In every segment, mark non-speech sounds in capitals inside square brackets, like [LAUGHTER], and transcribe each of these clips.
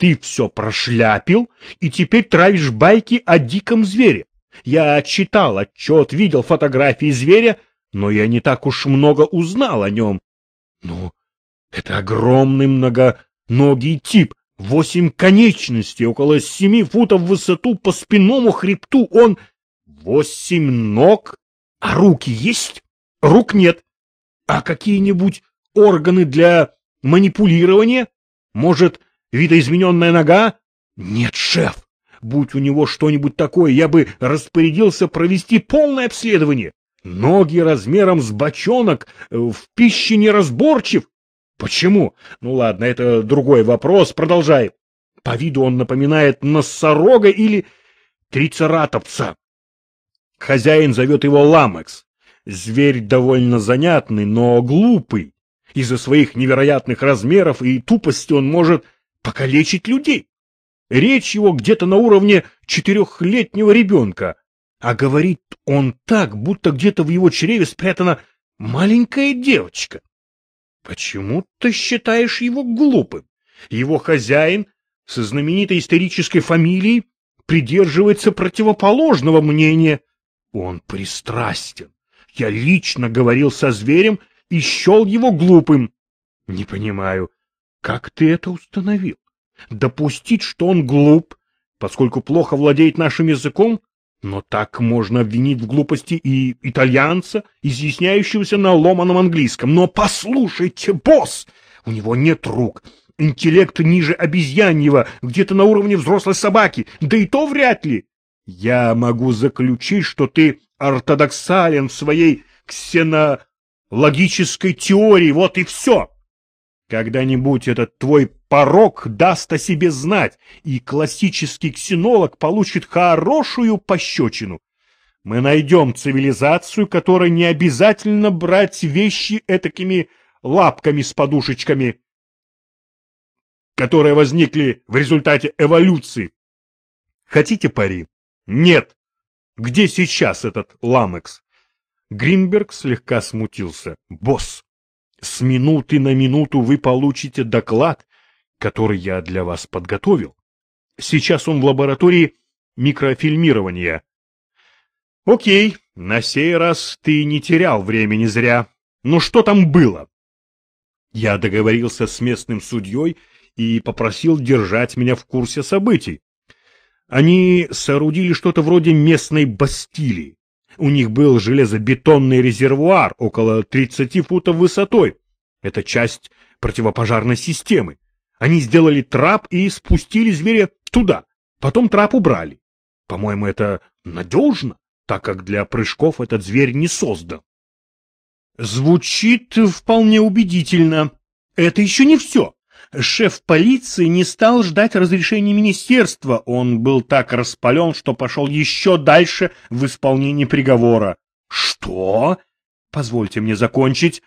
Ты все прошляпил и теперь травишь байки о диком звере. Я читал отчет, видел фотографии зверя, но я не так уж много узнал о нем. Ну, это огромный многоногий тип, восемь конечностей, около семи футов в высоту по спинному хребту. Он восемь ног, а руки есть? Рук нет. А какие-нибудь органы для манипулирования? Может, видоизмененная нога? Нет, шеф. Будь у него что-нибудь такое, я бы распорядился провести полное обследование. Ноги размером с бочонок, э, в пище неразборчив. Почему? Ну ладно, это другой вопрос, продолжай. По виду он напоминает носорога или трицератопса. Хозяин зовет его Ламекс. Зверь довольно занятный, но глупый. Из-за своих невероятных размеров и тупости он может покалечить людей. Речь его где-то на уровне четырехлетнего ребенка, а говорит он так, будто где-то в его чреве спрятана маленькая девочка. Почему ты считаешь его глупым? Его хозяин со знаменитой исторической фамилией придерживается противоположного мнения. Он пристрастен. Я лично говорил со зверем и счел его глупым. Не понимаю, как ты это установил? Допустить, что он глуп, поскольку плохо владеет нашим языком, но так можно обвинить в глупости и итальянца, изъясняющегося на ломаном английском. Но послушайте, босс, у него нет рук, интеллект ниже обезьяньего, где-то на уровне взрослой собаки, да и то вряд ли. Я могу заключить, что ты ортодоксален в своей ксенологической теории, вот и все. Когда-нибудь этот твой порог даст о себе знать, и классический ксенолог получит хорошую пощечину. Мы найдем цивилизацию, которой не обязательно брать вещи этакими лапками с подушечками, которые возникли в результате эволюции. Хотите пари? Нет. Где сейчас этот Ламекс? Гринберг слегка смутился. Босс, с минуты на минуту вы получите доклад, который я для вас подготовил. Сейчас он в лаборатории микрофильмирования. Окей, на сей раз ты не терял времени зря. Ну что там было? Я договорился с местным судьей и попросил держать меня в курсе событий. Они соорудили что-то вроде местной Бастилии. У них был железобетонный резервуар около 30 футов высотой. Это часть противопожарной системы. Они сделали трап и спустили зверя туда. Потом трап убрали. По-моему, это надежно, так как для прыжков этот зверь не создан. Звучит вполне убедительно. Это еще не все шеф полиции не стал ждать разрешения министерства. Он был так распален, что пошел еще дальше в исполнении приговора. Что? Позвольте мне закончить.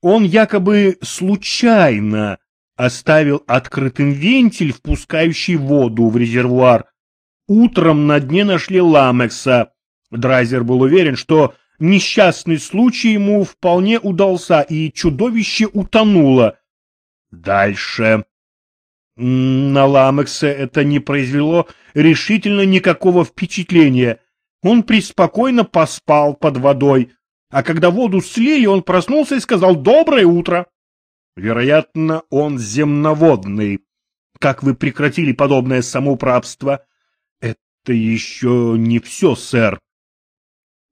Он якобы случайно оставил открытым вентиль, впускающий воду в резервуар. Утром на дне нашли ламекса. Драйзер был уверен, что несчастный случай ему вполне удался, и чудовище утонуло. Дальше. На Ламекса это не произвело решительно никакого впечатления. Он преспокойно поспал под водой, а когда воду слили, он проснулся и сказал «Доброе утро». Вероятно, он земноводный. Как вы прекратили подобное самоуправство? Это еще не все, сэр.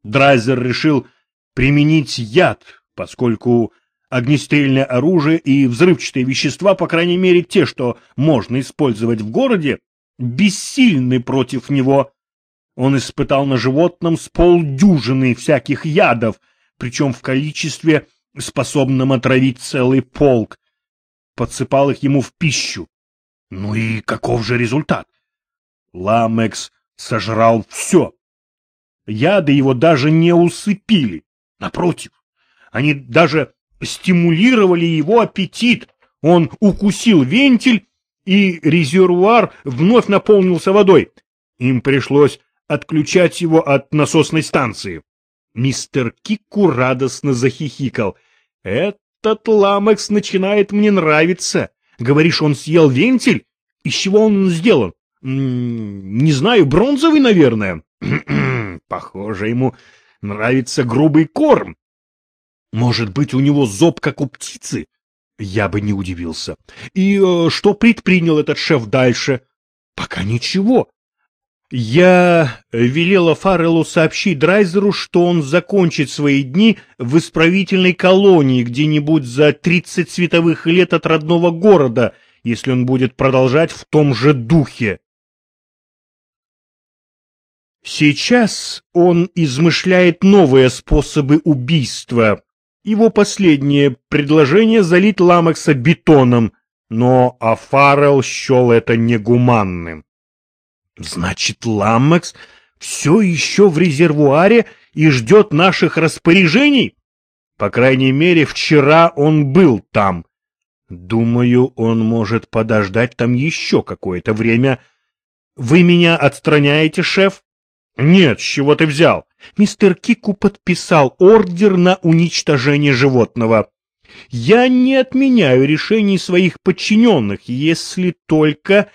Драйзер решил применить яд, поскольку огнестрельное оружие и взрывчатые вещества, по крайней мере те, что можно использовать в городе, бессильны против него. Он испытал на животном с полдюжины всяких ядов, причем в количестве, способном отравить целый полк. Подсыпал их ему в пищу. Ну и каков же результат? Ламекс сожрал все. Яды его даже не усыпили. Напротив, они даже стимулировали его аппетит. Он укусил вентиль, и резервуар вновь наполнился водой. Им пришлось отключать его от насосной станции. Мистер Кику радостно захихикал. «Этот ламекс начинает мне нравиться. Говоришь, он съел вентиль? Из чего он сделан? Не знаю, бронзовый, наверное. [CLEARS THROAT] Похоже, ему нравится грубый корм. Может быть, у него зоб, как у птицы? Я бы не удивился. И э, что предпринял этот шеф дальше? Пока ничего. Я велела Фарреллу сообщить Драйзеру, что он закончит свои дни в исправительной колонии где-нибудь за 30 световых лет от родного города, если он будет продолжать в том же духе. Сейчас он измышляет новые способы убийства. Его последнее предложение залить Ламекса бетоном, но Афарел счел это негуманным. Значит, Ламекс все еще в резервуаре и ждет наших распоряжений? По крайней мере, вчера он был там. Думаю, он может подождать там еще какое-то время. Вы меня отстраняете, шеф? Нет, с чего ты взял? Мистер Кику подписал ордер на уничтожение животного. Я не отменяю решений своих подчиненных, если только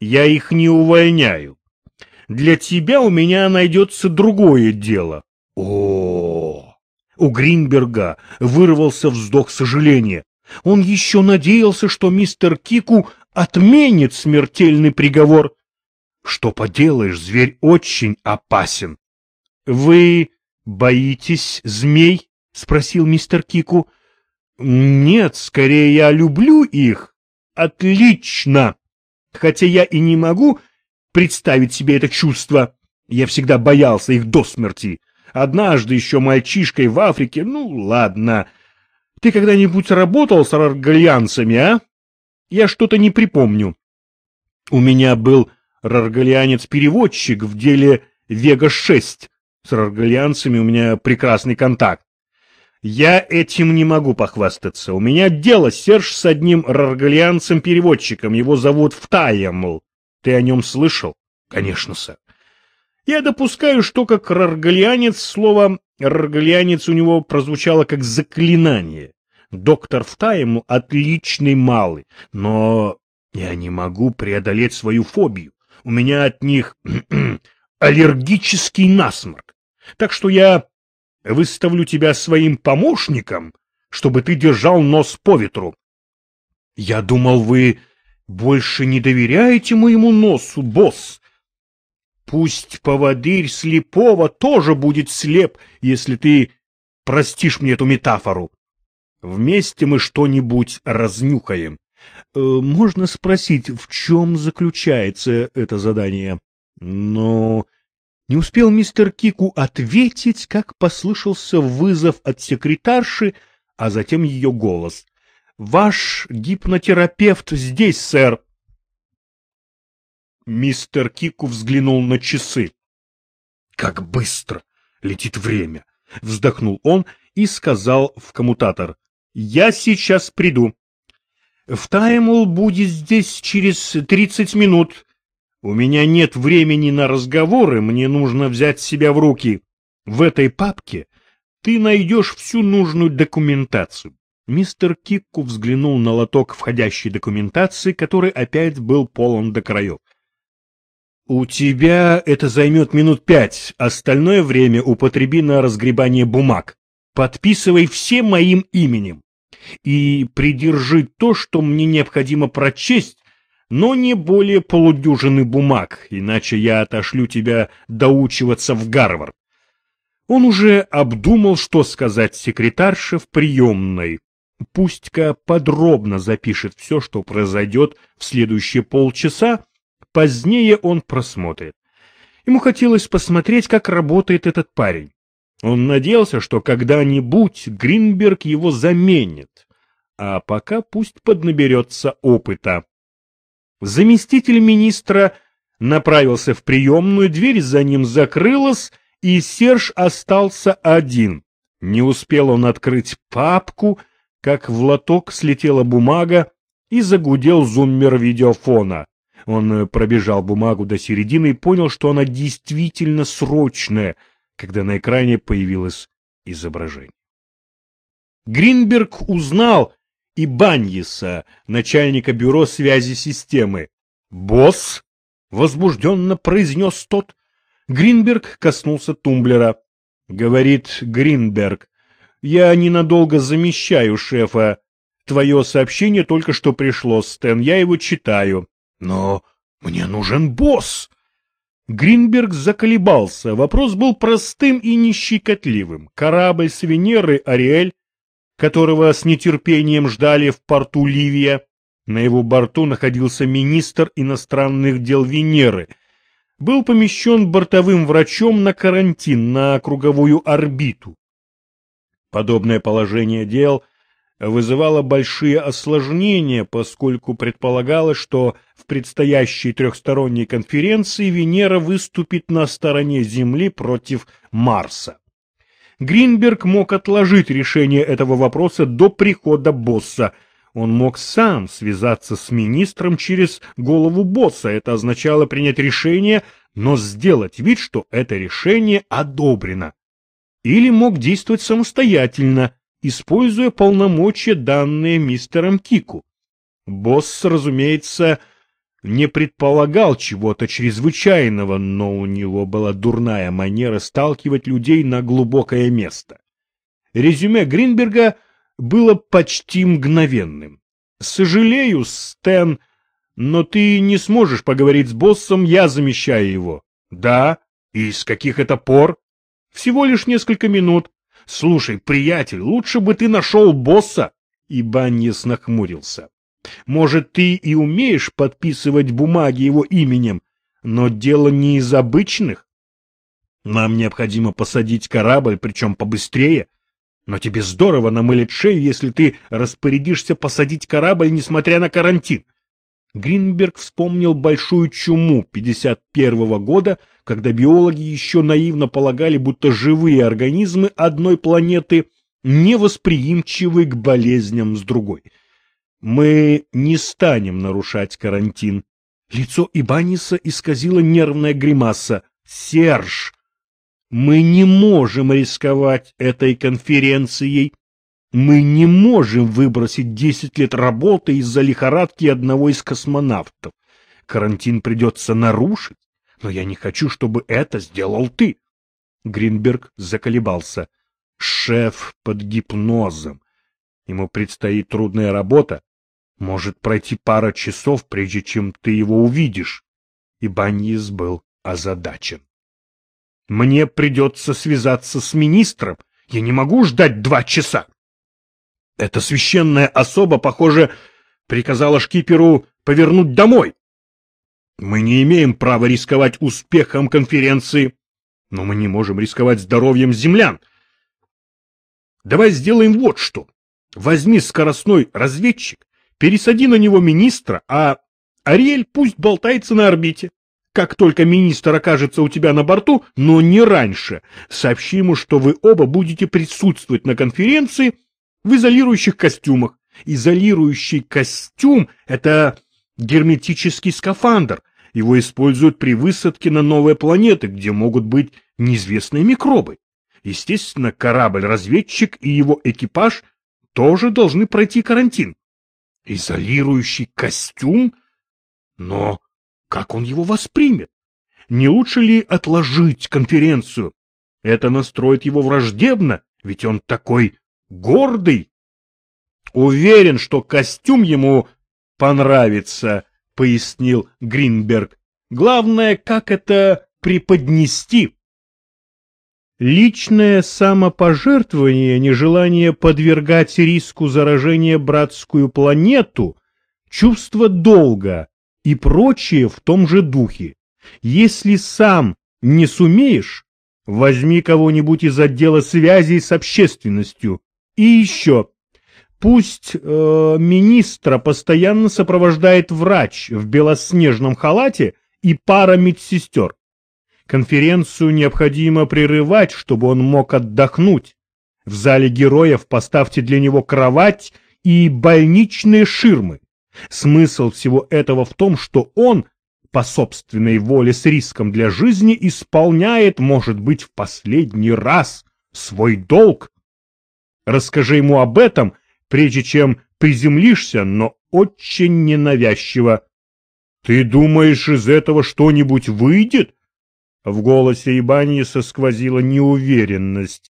я их не увольняю. Для тебя у меня найдется другое дело. О, У Гринберга вырвался вздох сожаления. Он еще надеялся, что мистер Кику отменит смертельный приговор. Что поделаешь, зверь очень опасен. — Вы боитесь змей? — спросил мистер Кику. — Нет, скорее я люблю их. — Отлично! Хотя я и не могу представить себе это чувство. Я всегда боялся их до смерти. Однажды еще мальчишкой в Африке, ну ладно. Ты когда-нибудь работал с раргальянцами, а? Я что-то не припомню. У меня был раргалианец-переводчик в деле Вега-6. С раргалианцами у меня прекрасный контакт. Я этим не могу похвастаться. У меня дело, Серж, с одним раргалианцем-переводчиком. Его зовут Втаемл. Ты о нем слышал? Конечно, сэр. Я допускаю, что как раргалианец слово «раргалианец» у него прозвучало как заклинание. Доктор Втаемл отличный малый, но я не могу преодолеть свою фобию. У меня от них [CLEARS THROAT] аллергический насморк. Так что я выставлю тебя своим помощником, чтобы ты держал нос по ветру. Я думал, вы больше не доверяете моему носу, босс. Пусть поводырь слепого тоже будет слеп, если ты простишь мне эту метафору. Вместе мы что-нибудь разнюхаем. Э, можно спросить, в чем заключается это задание? Но не успел мистер Кику ответить, как послышался вызов от секретарши, а затем ее голос. «Ваш гипнотерапевт здесь, сэр!» Мистер Кику взглянул на часы. «Как быстро летит время!» — вздохнул он и сказал в коммутатор. «Я сейчас приду. В Таймл будет здесь через тридцать минут. У меня нет времени на разговоры, мне нужно взять себя в руки. В этой папке ты найдешь всю нужную документацию. Мистер Кикку взглянул на лоток входящей документации, который опять был полон до краев. «У тебя это займет минут пять, остальное время употреби на разгребание бумаг. Подписывай все моим именем. И придержи то, что мне необходимо прочесть, но не более полудюжины бумаг, иначе я отошлю тебя доучиваться в Гарвард. Он уже обдумал, что сказать секретарше в приемной. Пусть-ка подробно запишет все, что произойдет в следующие полчаса, позднее он просмотрит. Ему хотелось посмотреть, как работает этот парень. Он надеялся, что когда-нибудь Гринберг его заменит, а пока пусть поднаберется опыта. Заместитель министра направился в приемную, дверь за ним закрылась, и Серж остался один. Не успел он открыть папку, как в лоток слетела бумага и загудел зуммер видеофона. Он пробежал бумагу до середины и понял, что она действительно срочная, когда на экране появилось изображение. Гринберг узнал и Баньеса, начальника бюро связи системы. «Босс!» — возбужденно произнес тот. Гринберг коснулся тумблера. Говорит Гринберг. «Я ненадолго замещаю шефа. Твое сообщение только что пришло, Стэн. Я его читаю». «Но мне нужен босс!» Гринберг заколебался. Вопрос был простым и нещекотливым. Корабль с Венеры «Ариэль», которого с нетерпением ждали в порту Ливия, на его борту находился министр иностранных дел Венеры, был помещен бортовым врачом на карантин на круговую орбиту. Подобное положение дел вызывало большие осложнения, поскольку предполагалось, что в предстоящей трехсторонней конференции Венера выступит на стороне Земли против Марса. Гринберг мог отложить решение этого вопроса до прихода босса. Он мог сам связаться с министром через голову босса. Это означало принять решение, но сделать вид, что это решение одобрено. Или мог действовать самостоятельно, используя полномочия, данные мистером Кику. Босс, разумеется, не предполагал чего-то чрезвычайного, но у него была дурная манера сталкивать людей на глубокое место. Резюме Гринберга было почти мгновенным. «Сожалею, Стэн, но ты не сможешь поговорить с боссом, я замещаю его». «Да? И с каких это пор?» «Всего лишь несколько минут. Слушай, приятель, лучше бы ты нашел босса!» И Баннис нахмурился. Может, ты и умеешь подписывать бумаги его именем, но дело не из обычных. Нам необходимо посадить корабль, причем побыстрее. Но тебе здорово намылить шею, если ты распорядишься посадить корабль, несмотря на карантин. Гринберг вспомнил большую чуму 51 -го года, когда биологи еще наивно полагали, будто живые организмы одной планеты невосприимчивы к болезням с другой. Мы не станем нарушать карантин. Лицо Ибаниса исказило нервная гримаса. Серж, мы не можем рисковать этой конференцией. Мы не можем выбросить десять лет работы из-за лихорадки одного из космонавтов. Карантин придется нарушить, но я не хочу, чтобы это сделал ты. Гринберг заколебался. Шеф под гипнозом. Ему предстоит трудная работа, может пройти пара часов, прежде чем ты его увидишь. И Баньис был озадачен. Мне придется связаться с министром. Я не могу ждать два часа. Эта священная особа, похоже, приказала шкиперу повернуть домой. Мы не имеем права рисковать успехом конференции, но мы не можем рисковать здоровьем землян. Давай сделаем вот что. Возьми скоростной разведчик Пересади на него министра, а Ариэль пусть болтается на орбите. Как только министр окажется у тебя на борту, но не раньше, сообщи ему, что вы оба будете присутствовать на конференции в изолирующих костюмах. Изолирующий костюм — это герметический скафандр. Его используют при высадке на новые планеты, где могут быть неизвестные микробы. Естественно, корабль-разведчик и его экипаж тоже должны пройти карантин изолирующий костюм? Но как он его воспримет? Не лучше ли отложить конференцию? Это настроит его враждебно, ведь он такой гордый. Уверен, что костюм ему понравится, пояснил Гринберг. Главное, как это преподнести. Личное самопожертвование, нежелание подвергать риску заражения братскую планету, чувство долга и прочее в том же духе. Если сам не сумеешь, возьми кого-нибудь из отдела связей с общественностью. И еще, пусть э, министра постоянно сопровождает врач в белоснежном халате и пара медсестер. Конференцию необходимо прерывать, чтобы он мог отдохнуть. В зале героев поставьте для него кровать и больничные ширмы. Смысл всего этого в том, что он, по собственной воле с риском для жизни, исполняет, может быть, в последний раз свой долг. Расскажи ему об этом, прежде чем приземлишься, но очень ненавязчиво. Ты думаешь, из этого что-нибудь выйдет? В голосе Ибаниеса сквозила неуверенность.